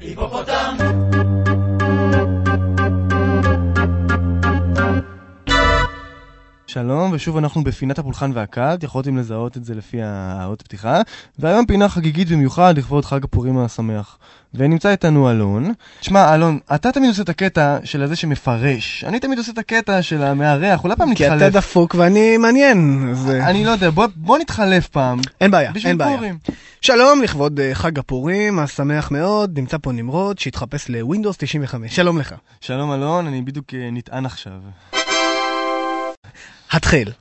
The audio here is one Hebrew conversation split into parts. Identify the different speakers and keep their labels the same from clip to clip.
Speaker 1: היפופוטם! שלום, ושוב אנחנו בפינת הפולחן והכד, יכולתם לזהות את זה לפי האות פתיחה, והיום פינה חגיגית במיוחד לכבוד חג הפורים השמח. ונמצא איתנו אלון. שמע, אלון, אתה תמיד עושה את הקטע של הזה שמפרש. אני תמיד עושה את הקטע של המארח, אולי פעם נתחלף.
Speaker 2: כי אתה דפוק ואני מעניין. אז...
Speaker 1: אני לא יודע, בוא, בוא נתחלף פעם.
Speaker 2: אין בעיה, אין בעיה.
Speaker 1: פורים.
Speaker 2: שלום, לכבוד אה, חג הפורים, השמח מאוד, נמצא פה נמרוד, שהתחפש לווינדוס 95. שלום לך.
Speaker 1: שלום אלון, אני בדיוק אה, נטען עכשיו.
Speaker 2: התחל.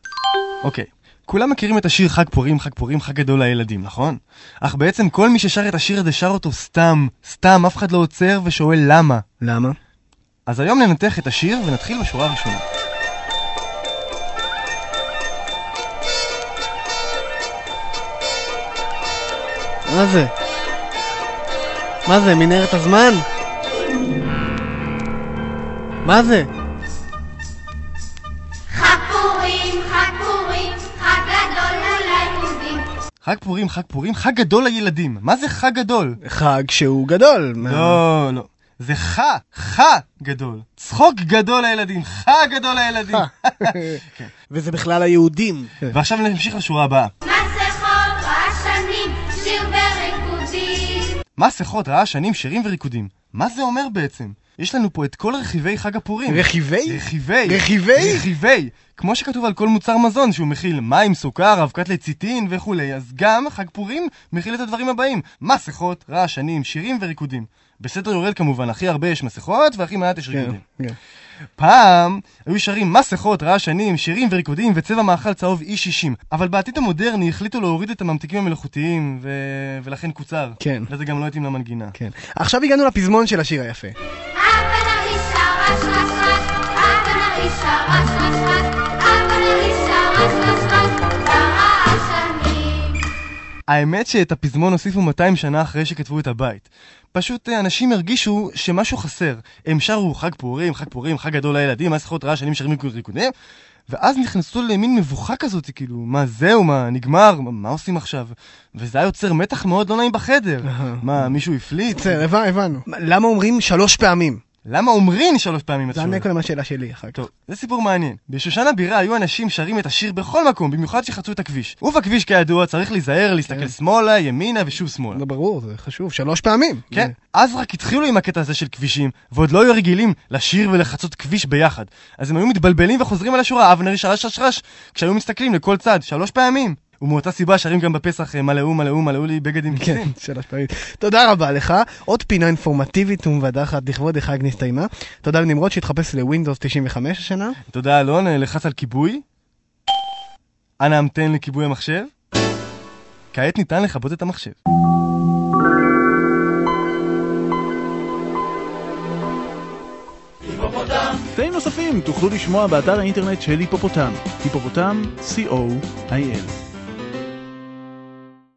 Speaker 1: אוקיי. כולם מכירים את השיר חג פורים, חג פורים, חג גדול לילדים, נכון? אך בעצם כל מי ששר את השיר הזה שר אותו סתם, סתם, אף אחד לא עוצר ושואל למה.
Speaker 2: למה?
Speaker 1: אז היום ננתח את השיר ונתחיל בשורה הראשונה.
Speaker 2: מה זה? מה זה, מנהרת הזמן? מה זה?
Speaker 3: חג פורים, חג פורים, חג גדול
Speaker 1: לילדים. מה זה חג גדול?
Speaker 2: חג שהוא גדול. מה-
Speaker 1: לא, לא. זה ח, ח גדול. צחוק גדול לילדים, חג גדול לילדים.
Speaker 2: וזה בכלל היהודים.
Speaker 1: ועכשיו נמשיך לשורה הבאה.
Speaker 3: מסכות רעשנים, שיר וריקודים.
Speaker 1: מסכות, רעשנים, שירים וריקודים. מה זה אומר בעצם? יש לנו פה את כל רכיבי חג הפורים.
Speaker 2: רכיבי?
Speaker 1: רכיבי.
Speaker 2: רכיבי?
Speaker 1: רכיבי. כמו שכתוב על כל מוצר מזון שהוא מכיל מים, סוכר, אבקת לציטין וכולי, אז גם חג פורים מכיל את הדברים הבאים: מסכות, רעשנים, שירים וריקודים. בסדר יורד כמובן, הכי הרבה יש מסכות והכי מעט יש
Speaker 2: כן,
Speaker 1: ריקודים.
Speaker 2: כן.
Speaker 1: פעם היו שרים מסכות, רעשנים, שירים וריקודים וצבע מאכל צהוב E60 אבל בעתיד המודרני החליטו להוריד את הממתיקים המלאכותיים ו... ולכן קוצר.
Speaker 2: כן.
Speaker 1: וזה גם לא התאים למנגינה.
Speaker 2: כן. עכשיו הגענו לפזמון של השיר היפה.
Speaker 1: האמת שאת הפזמון הוסיפו 200 שנה אחרי שכתבו את הבית. פשוט אה, אנשים הרגישו שמשהו חסר. הם שרו חג פורים, חג פורים, חג גדול לילדים, מסכות רעשנים, שרים ריקודים, ואז נכנסו למין מבוכה כזאת, כאילו, מה זהו, מה, נגמר, מה, מה עושים עכשיו? וזה היה יוצר מתח מאוד לא נעים בחדר. מה, מישהו הפליץ?
Speaker 2: בסדר, הבנו. למה אומרים שלוש פעמים?
Speaker 1: למה אומרים שלוש פעמים את
Speaker 2: זה
Speaker 1: שואלת?
Speaker 2: ענה קודם השאלה שלי אחר כך.
Speaker 1: טוב, זה סיפור מעניין. בשושנה בירה היו אנשים שרים את השיר בכל מקום, במיוחד שחצו את הכביש. ובכביש כידוע צריך להיזהר, להסתכל
Speaker 2: כן.
Speaker 1: שמאלה, ימינה ושוב שמאלה.
Speaker 2: זה ברור, זה חשוב, שלוש פעמים.
Speaker 1: כן, אז רק התחילו עם הקטע הזה של כבישים, ועוד לא היו רגילים לשיר ולחצות כביש ביחד. אז הם היו מתבלבלים וחוזרים על השורה, אבנר שרש רש רש, כשהיו מסתכלים לכל צד, שלוש פעמים. ומאותה סיבה שרים גם בפסח, אה, מלאו מלאו מלאו לי בגד עם
Speaker 2: כן,
Speaker 1: כיסים.
Speaker 2: שלוש פעמים. תודה רבה לך. עוד פינה אינפורמטיבית ומבדחת לכבוד החג נסתיימה. תודה לנמרוד שהתחפש לווינדוס 95 השנה.
Speaker 1: תודה אלון, אה, לחץ על כיבוי. אנא המתן לכיבוי המחשב. כעת ניתן לכבות את המחשב.
Speaker 4: קטעים נוספים תוכלו לשמוע באתר האינטרנט של היפופוטם, היפופוטם, co.il.